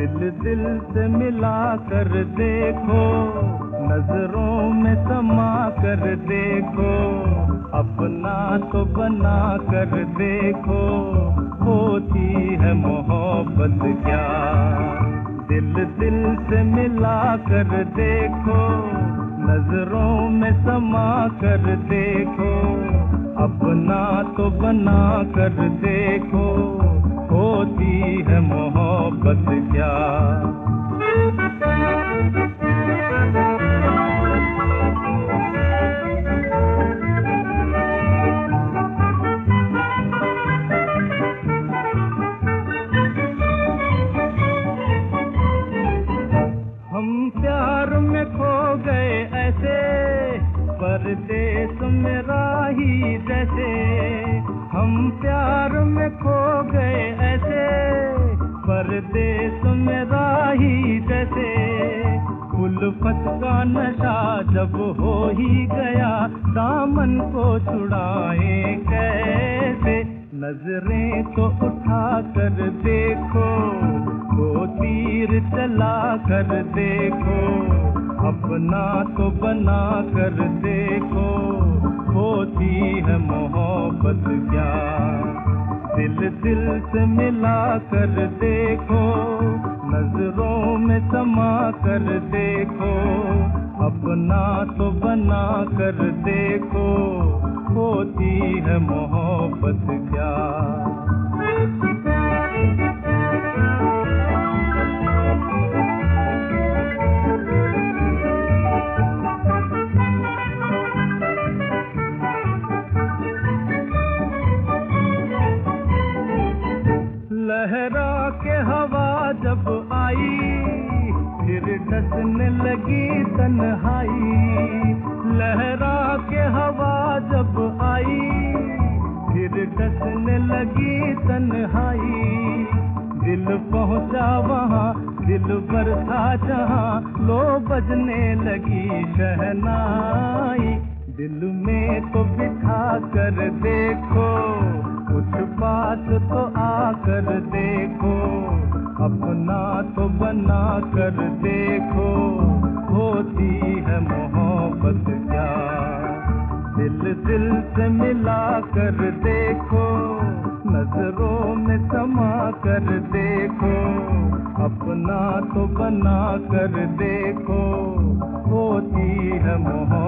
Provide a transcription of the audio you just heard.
दिल दिल से मिला कर देखो, नज़रों में समा कर देखो, अपना तो बना कर देखो, होती है मोहब्बत क्या? दिल दिल से मिला कर देखो, नज़रों में समा कर देखो, अपना तो बना कर देखो मोहब्बत क्या? परदेश में राही जैसे। हम प्यार में खो गए ऐसे परदेश राही जैसे। उल्फत का नशा जब हो ही गया, दामन को छुड़ाए कैसे? नज़रें तो उठा कर देखो, वो तीर चला कर देखो। अपना तो बना कर देखो, होती है मोहब्बत क्या दिल दिल से मिला कर देखो, नज़रों में समा कर देखो, अपना तो बना कर देखो, होती है मोहब्बत क्या जब आई, फिर डसने लगी तन्हाई। लहरा के हवा जब आई, फिर डसने लगी तन्हाई। दिल पहुँचा वहाँ, दिल बरसा जहाँ, लो बजने लगी शहनाई। दिल में तो बिठा कर देखो कुछ बात तो आकर देखो। अपना तो बना कर देखो, होती है मोहब्बत क्या? दिल दिल से मिला कर देखो, नज़रों में समा कर देखो, अपना तो बना कर देखो, होती है मोहब्बत